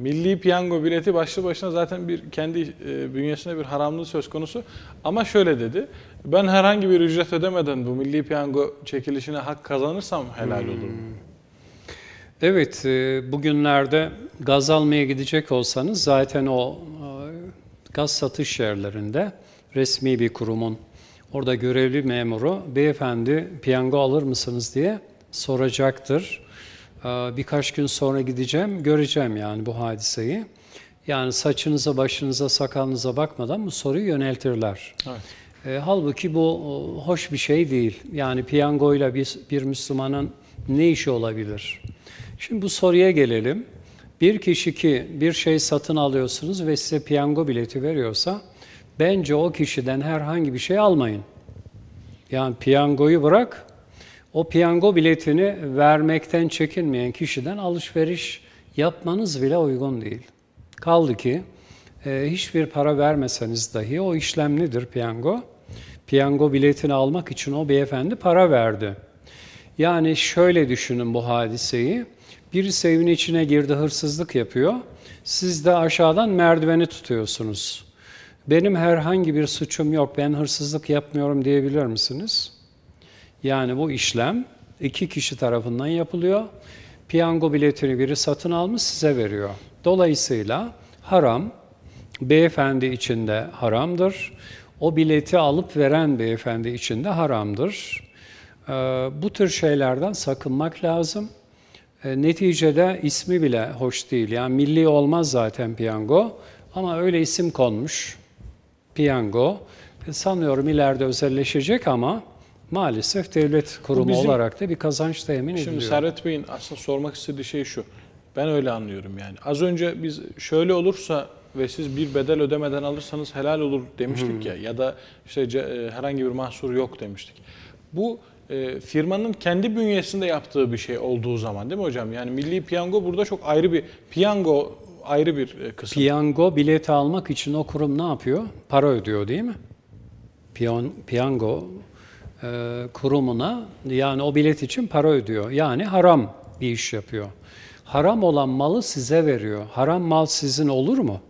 Milli piyango bileti başlı başına zaten bir kendi e, bünyesinde bir haramlığı söz konusu. Ama şöyle dedi. Ben herhangi bir ücret ödemeden bu milli piyango çekilişine hak kazanırsam helal olur mu? Evet, e, bugünlerde gaz almaya gidecek olsanız zaten o e, gaz satış yerlerinde resmi bir kurumun orada görevli memuru beyefendi piyango alır mısınız diye soracaktır. E, Birkaç gün sonra gideceğim, göreceğim yani bu hadiseyi. Yani saçınıza, başınıza, sakalınıza bakmadan bu soruyu yöneltirler. Evet. E, halbuki bu o, hoş bir şey değil. Yani piyangoyla bir, bir Müslümanın ne işi olabilir? Şimdi bu soruya gelelim. Bir kişi ki bir şey satın alıyorsunuz ve size piyango bileti veriyorsa bence o kişiden herhangi bir şey almayın. Yani piyangoyu bırak, o piyango biletini vermekten çekinmeyen kişiden alışveriş yapmanız bile uygun değil. Kaldı ki e, hiçbir para vermeseniz dahi o işlem nedir piyango? Piyango biletini almak için o beyefendi para verdi. Yani şöyle düşünün bu hadiseyi. Birisi evin içine girdi, hırsızlık yapıyor. Siz de aşağıdan merdiveni tutuyorsunuz. Benim herhangi bir suçum yok, ben hırsızlık yapmıyorum diyebilir misiniz? Yani bu işlem iki kişi tarafından yapılıyor. Piyango biletini biri satın almış size veriyor. Dolayısıyla haram, beyefendi için de haramdır. O bileti alıp veren beyefendi için de haramdır. Ee, bu tür şeylerden sakınmak lazım. E, neticede ismi bile hoş değil. Yani milli olmaz zaten piyango ama öyle isim konmuş. Piyango. Sanıyorum ileride özelleşecek ama maalesef devlet kurumu bizim- olarak da bir kazanç temin Şimdi ediliyor. Servet Bey'in aslında sormak istediği şey şu. Ben öyle anlıyorum yani. Az önce biz şöyle olursa ve siz bir bedel ödemeden alırsanız helal olur demiştik ya ya da işte e, herhangi bir mahsur yok demiştik. Bu e, firmanın kendi bünyesinde yaptığı bir şey olduğu zaman değil mi hocam? Yani milli piyango burada çok ayrı bir piyango ayrı bir e, kısım. Piyango bileti almak için o kurum ne yapıyor? Para ödüyor değil mi? Piyon, piyango kurumuna yani o bilet için para ödüyor. Yani haram bir iş yapıyor. Haram olan malı size veriyor. Haram mal sizin olur mu?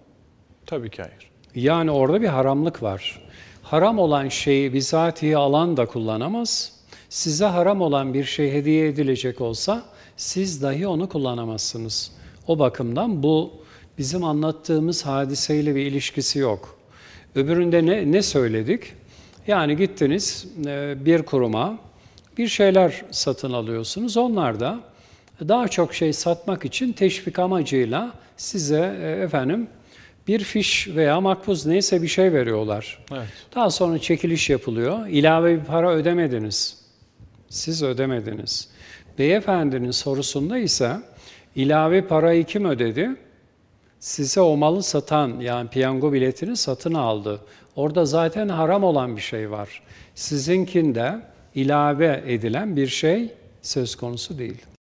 Tabii ki hayır. Yani orada bir haramlık var. Haram olan şeyi bizatihi alan da kullanamaz. Size haram olan bir şey hediye edilecek olsa siz dahi onu kullanamazsınız. O bakımdan bu bizim anlattığımız hadiseyle bir ilişkisi yok. Öbüründe ne, ne söyledik? Yani gittiniz e, bir kuruma bir şeyler satın alıyorsunuz. Onlar da daha çok şey satmak için teşvik amacıyla size e, efendim bir fiş veya makbuz neyse bir şey veriyorlar. Evet. Daha sonra çekiliş yapılıyor. İlave bir para ödemediniz. Siz ödemediniz. Beyefendinin sorusunda ise ilave parayı kim ödedi? Size o malı satan yani piyango biletini satın aldı. Orada zaten haram olan bir şey var. Sizinkinde ilave edilen bir şey söz konusu değil.